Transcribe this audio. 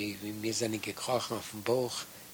wie, wie wir sind gekrochen auf dem Bauch,